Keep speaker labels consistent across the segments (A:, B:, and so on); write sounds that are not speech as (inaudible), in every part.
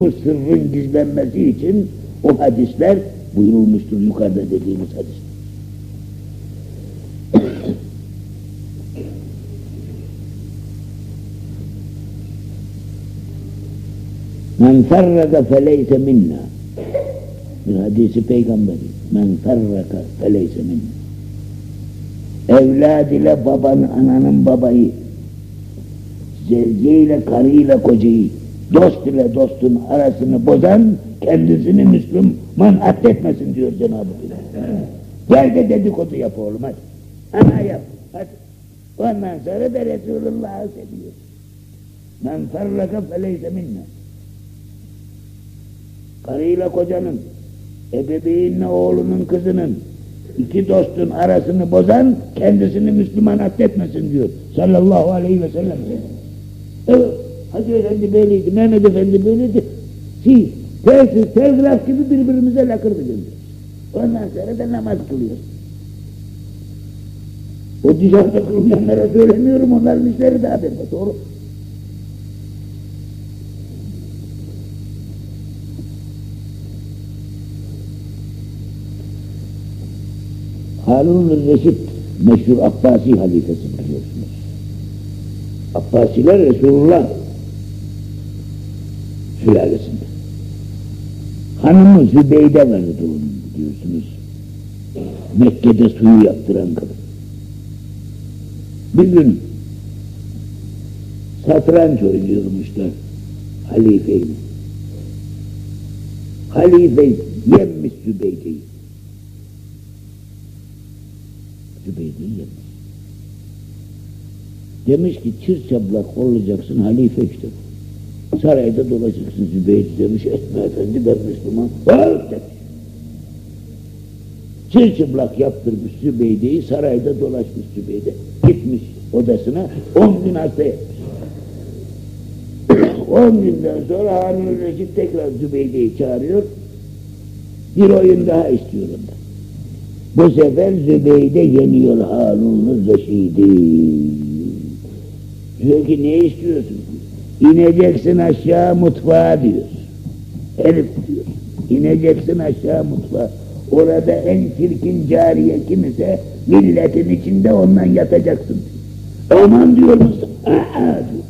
A: bu sırrın gizlenmesi için o hadisler buyurulmuştur yukarıda dediğimiz hadis. (clears throat) Men ferraka feleyse minna. Bir hadisi peygamberi. Men ferraka feleyse minna. Evlad ile babanın, ananın babayı, zevciyle, karıyla kocayı, dost ile dostun arasını bozan kendisini Müslüman addetmesin diyor Cenab-ı Hak. Gel de dedikodu yap oğlum hadi. Ana yap hadi. Ondan sonra da Resulullah'ı seviyor. Men ferraka feleyse minna. Karıyla kocanın, ebeveynle oğlunun kızının, iki dostun arasını bozan kendisini Müslüman addetmesin diyor. Sallallahu aleyhi ve sellem. Evet. Hacı Efendi böyleydi, Mehmet Efendi böyleydi. Siz, telsiz, telgraf gibi birbirimize lakırdı gönderiyoruz. Ondan sonra da namaz kılıyoruz. O dışarıda kılmayanlara söylemiyorum, onların işleri daha berbat, doğru. Harun Reşit meşhur Abbasi halifesi biliyorsunuz. Abbasiler Resulullah sülalesinde. Hanımı Zübeyde vardı onun biliyorsunuz. Mekke'de suyu yaptıran kadın. Bir gün satranç oynuyormuşlar halifeyle. Halife yenmiş Zübeyde'yi. Zübeyde'yi yenmiş. Demiş ki çırçaplak olacaksın halife işte. Sarayda dolaşırsın Zübeyde demiş etme efendi ben Müslüman. Var demiş. Çırçıplak yaptırmış Zübeyde'yi sarayda dolaşmış Zübeyde. Gitmiş odasına on gün hasta etmiş. on günden sonra Harun Reşit tekrar Zübeyde'yi çağırıyor. Bir oyun daha istiyor ondan. Bu sefer Zübeyde yeniyor Harun Reşid'i. Diyor ki ne istiyorsun? İneceksin aşağı mutfağa diyor. Herif diyor. İneceksin aşağı mutfağa. Orada en çirkin cariye kimse milletin içinde ondan yatacaksın. Aman diyor musun? Aa diyor.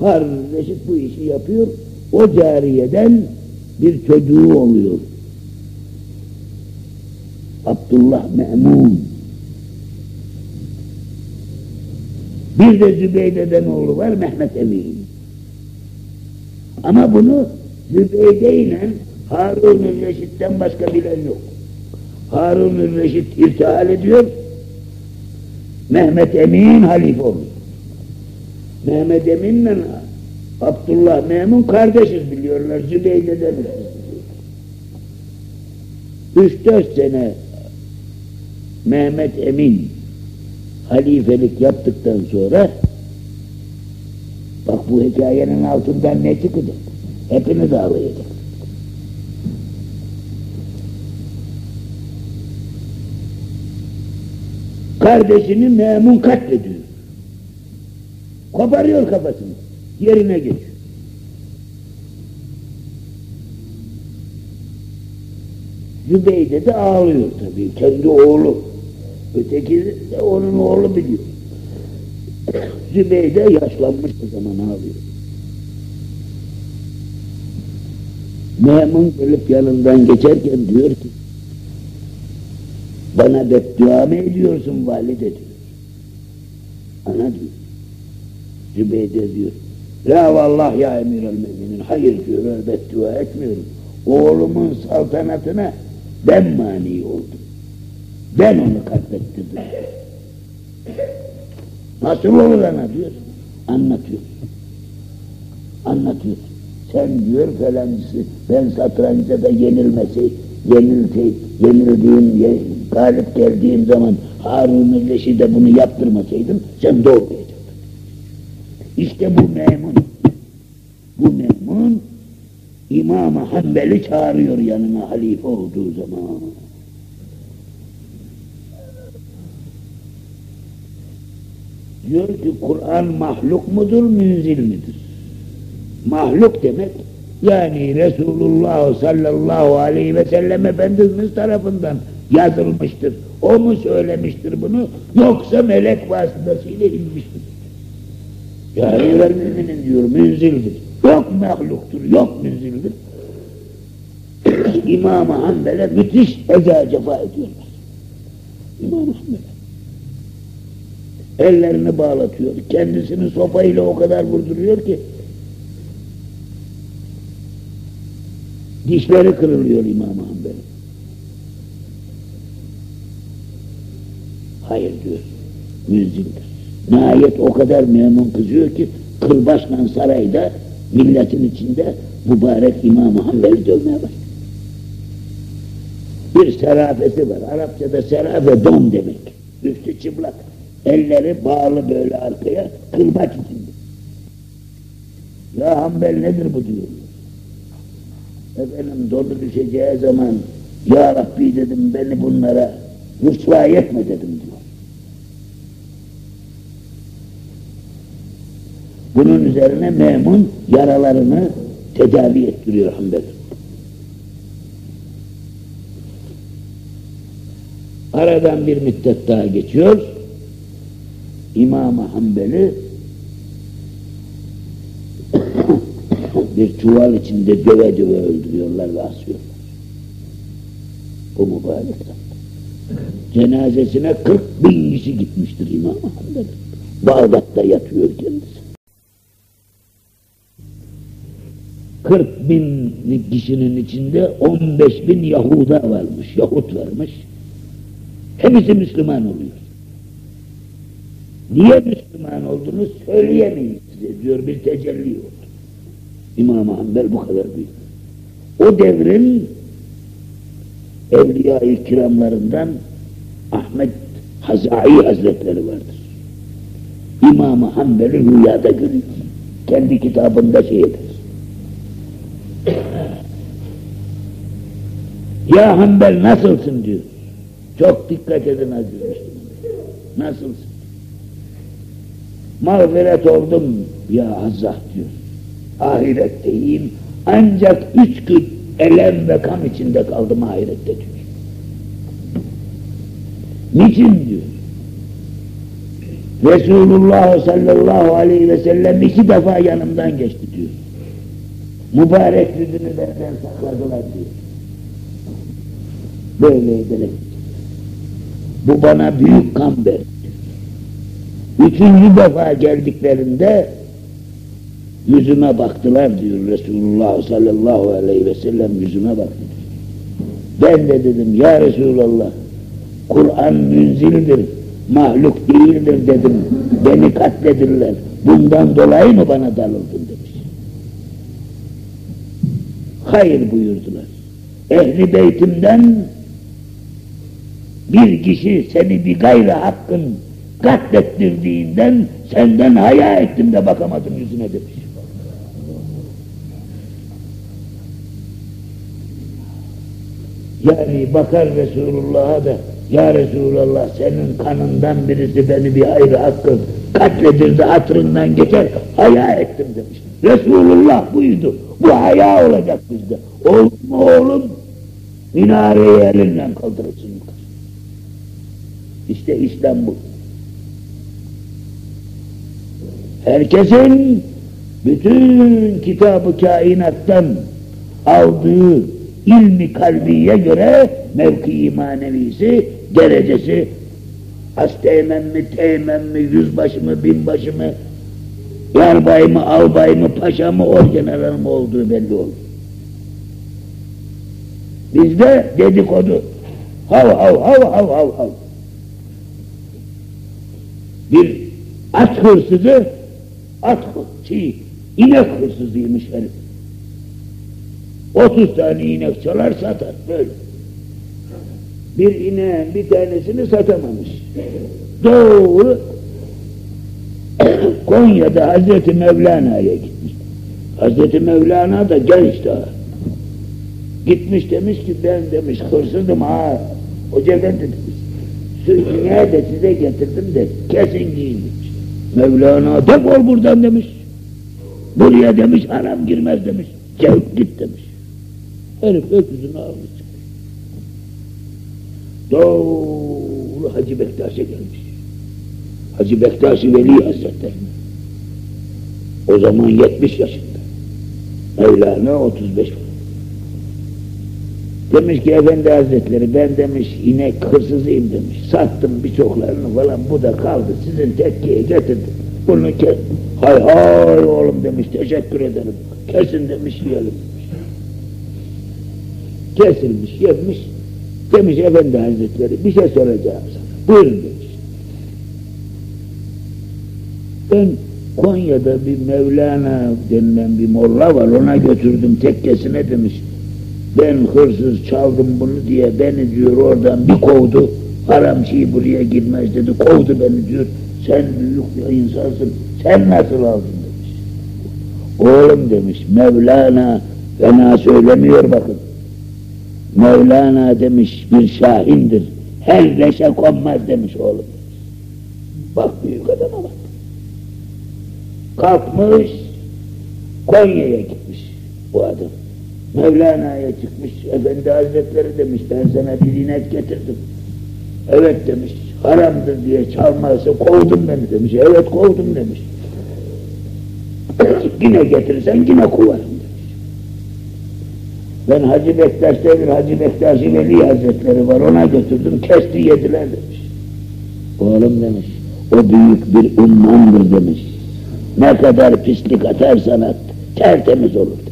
A: Harun Reşit bu işi yapıyor. O cariyeden bir çocuğu oluyor. Abdullah Me'mun. Bir de Zübeyde'den oğlu var Mehmet Emin. Ama bunu Zübeyde ile Harun-ı Reşit'ten başka bilen yok. Harun-ı Reşit irtihal ediyor. Mehmet Emin halife oluyor. Mehmet Emin'le Abdullah Memun kardeşiz biliyorlar Zübeyde'den. Üç dört sene Mehmet Emin halifelik yaptıktan sonra bak bu hikayenin altından ne çıkacak? Hepiniz ağlayacak. Kardeşini Memun katlediyor. Koparıyor kafasını. Yerine geçiyor. Zübeyde de ağlıyor tabii. Kendi oğlu. Öteki de onun oğlu biliyor. Zübeyde yaşlanmış o zaman ağlıyor. Memun gelip yanından geçerken diyor ki bana beddua mı ediyorsun valide diyor. Ana diyor. Zübeyde diyor. La vallah ya emir el müminin. Hayır diyor beddua etmiyorum. Oğlumun saltanatına ben mani oldum. Ben onu katlettirdim. Nasıl olur ana diyor. Anlatıyor. Anlatıyor. Sen diyor falancısı ben satrançta da yenilmesi, yenilse, yenildiğim, ye, galip geldiğim zaman Harun-ı Reşid'e bunu yaptırmasaydım sen doğmayacaktın. İşte bu memun. Bu memun İmam-ı Hanbel'i çağırıyor yanına halife olduğu zaman. Diyor ki Kur'an mahluk mudur, münzil midir? Mahluk demek, yani Resulullah sallallahu aleyhi ve sellem Efendimiz tarafından yazılmıştır. O mu söylemiştir bunu, yoksa melek vasıtasıyla inmiştir. Yani el müminin diyor, münzildir. Yok mahluktur, yok münzildir. İmam-ı Hanbel'e müthiş eza cefa ediyorlar. İmam-ı Hanbel'e. Ellerini bağlatıyor. Kendisini sopayla o kadar vurduruyor ki dişleri kırılıyor İmam-ı Hanbel'in. Hayır diyor. Müzzindir. Nihayet o kadar memnun kızıyor ki kırbaçla sarayda milletin içinde mübarek İmam-ı Hanbel'i dövmeye başlıyor. Bir serafesi var. Arapçada serafe don demek. Üstü çıplak. Elleri bağlı böyle arkaya, kırbaç içinde. Ya Hanbel nedir bu diyor. Efendim dolu düşeceği zaman Ya Rabbi dedim beni bunlara rüsva etme dedim diyor. Bunun üzerine memun yaralarını tedavi ettiriyor Hanbel. Aradan bir müddet daha geçiyor. İmam-ı Hanbel'i bir çuval içinde döve döve öldürüyorlar ve asıyorlar. Bu mübarek. Cenazesine 40 bin kişi gitmiştir İmam-ı Hanbel. Bağdat'ta yatıyor kendisi. 40 bin kişinin içinde 15 bin Yahuda varmış, Yahut varmış. Hepsi Müslüman oluyor. Niye Müslüman oldunuz söyleyemeyiz size diyor bir tecelli oldu. İmam-ı Hanbel bu kadar büyük. O devrin Evliya-i Kiramlarından Ahmet Hazai Hazretleri vardır. İmam-ı Hanbel'i rüyada görüyor. Kendi kitabında şey eder. ya Hanbel nasılsın diyor. Çok dikkat edin aziz Nasılsın? Mağfiret oldum ya Hazzah diyor. Ahiretteyim. Ancak üç gün elem ve kan içinde kaldım ahirette diyor. Niçin diyor? Resulullah sallallahu aleyhi ve sellem iki defa yanımdan geçti diyor. Mübarek yüzünü benden sakladılar diyor. Böyle ederek. Bu bana büyük kan verdi. Üçüncü defa geldiklerinde yüzüme baktılar diyor Resulullah sallallahu aleyhi ve sellem yüzüme baktı. Ben de dedim ya Resulallah Kur'an münzildir, mahluk değildir dedim. Beni katledirler. Bundan dolayı mı bana darıldın demiş. Hayır buyurdular. Ehli beytimden bir kişi seni bir gayrı hakkın katlettirdiğinden senden haya ettim de bakamadım yüzüne demiş. Yani bakar Resulullah'a da ya Resulallah senin kanından birisi beni bir ayrı hakkı katledirdi hatırından geçer haya ettim demiş. Resulullah buydu. Bu haya olacak bizde. Oğlum oğlum minareyi elinden yukarı. İşte İslam Herkesin bütün kitabı kainattan aldığı ilmi kalbiye göre mevki manevisi, derecesi asteğmen mi, teğmen mi, yüzbaşı mı, binbaşı mı, yarbay mı, albay mı, paşa mı, orgeneral mı olduğu belli olur. Bizde dedikodu. Hav hav hav hav hav hav. Bir at hırsızı, at şey, inek hırsızıymış herif. 30 tane inek çalar satar böyle. Bir ineğin bir tanesini satamamış. Doğru (coughs) Konya'da Hazreti Mevlana'ya gitmiş. Hazreti Mevlana da genç daha. Gitmiş demiş ki ben demiş hırsızım ha. Hoca efendi demiş. Şu ineği de size getirdim de kesin giyin demiş. Mevlana defol buradan demiş. Buraya demiş haram girmez demiş. Çek git demiş. Herif öküzün ağzını çıkmış. Doğru Hacı Bektaş'a gelmiş. Hacı Bektaş-ı Veli Hazretleri. O zaman 70 yaşında. Mevlana 35 Demiş ki Efendi Hazretleri ben demiş inek hırsızıyım demiş. Sattım birçoklarını falan bu da kaldı sizin tekkiye getirdim. Bunu kes. Hay hay oğlum demiş teşekkür ederim. Kesin demiş yiyelim demiş. Kesilmiş yemiş. Demiş Efendi Hazretleri bir şey soracağım sana. Buyurun demiş. Ben Konya'da bir Mevlana denilen bir molla var ona götürdüm tekkesine demiş. Ben hırsız çaldım bunu diye beni diyor oradan bir kovdu. Haram şey buraya girmez dedi. Kovdu beni diyor. Sen büyük bir insansın. Sen nasıl aldın demiş. Oğlum demiş Mevlana fena söylemiyor bakın. Mevlana demiş bir şahindir. Her leşe konmaz demiş oğlum. Bak büyük adama bak. Kalkmış Konya'ya gitmiş bu adam. Mevlana'ya çıkmış. Efendi Hazretleri demiş ben sana bir inek getirdim. Evet demiş. Haramdır diye çalmazsa kovdum beni demiş. Evet kovdum demiş. (clears throat) yine getirirsen yine kovarım demiş. Ben Hacı Bektaş'ta bir Hacı Bektaş'ı Veli Hazretleri var ona götürdüm kesti yediler demiş. Oğlum demiş o büyük bir ummandır demiş. Ne kadar pislik atarsan at tertemiz olur.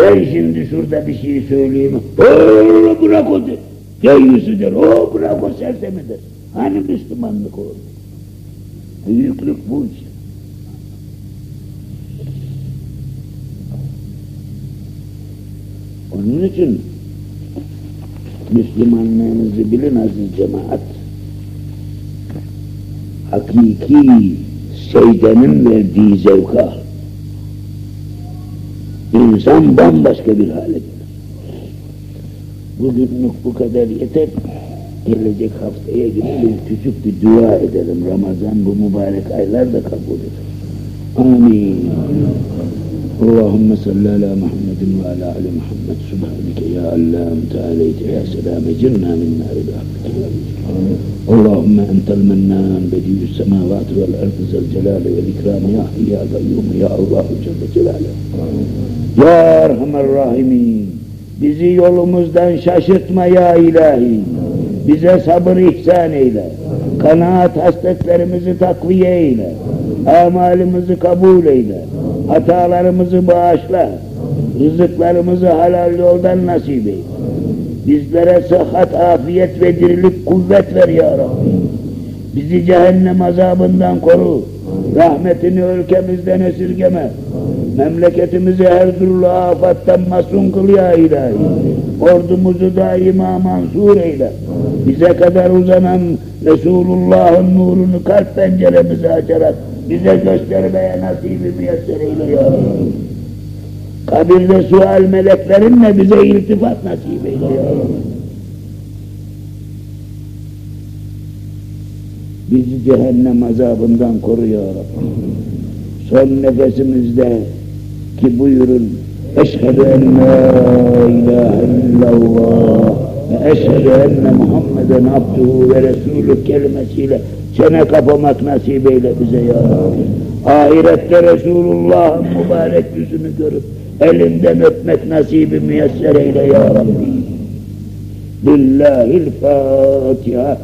A: Ben şimdi şurada bir şey söyleyeyim. Oo bırak o der. Deyyüzü der. Bırak o sersemi. Hani Müslümanlık olur. Büyüklük bu işte. Onun için Müslümanlığınızı bilin aziz cemaat. Hakiki seydenin verdiği zevka insan bambaşka bir hale gelir. Bugünlük bu kadar yeter. Gelecek haftaya gidelim küçük bir dua edelim. Ramazan bu mübarek aylar da kabul eder. Amin. اللهم صل على محمد وعلى ال محمد سبحانك يا علام تعاليت يا سلام جرنا من نار رحمتك اللهم انت المنان بديع السماوات والارض ذا الجلال والاكرام يا حي يا قيوم يا الله جل جلاله Ya Erhamer Rahimin bizi yolumuzdan şaşırtma ya ilahi bize sabır ihsan eyle kanaat hasletlerimizi takviye eyle amalimizi kabul eyle hatalarımızı bağışla, rızıklarımızı halal yoldan nasip et. Bizlere sıhhat, afiyet ve dirilik kuvvet ver ya Rabbi. Bizi cehennem azabından koru. Rahmetini ülkemizden esirgeme. Memleketimizi her türlü afattan masum kıl ya ilahi. Ordumuzu daima mansur eyle. Bize kadar uzanan Resulullah'ın nurunu kalp penceremizi açarak bize göstermeye nasibi müyesser eyle. Kabirde sual meleklerinle bize iltifat nasip eyle. Bizi cehennem azabından koru ya Rabbi. Son nefesimizde ki buyurun Eşhedü en la ilahe illallah ve eşhedü enne Muhammeden abduhu ve resulü kelimesiyle çene kapamak nasip eyle bize ya Rabbi. Ahirette Resulullah'ın mübarek yüzünü görüp elinden öpmek nasibi müyesser eyle ya Rabbi. Lillahil Fatiha.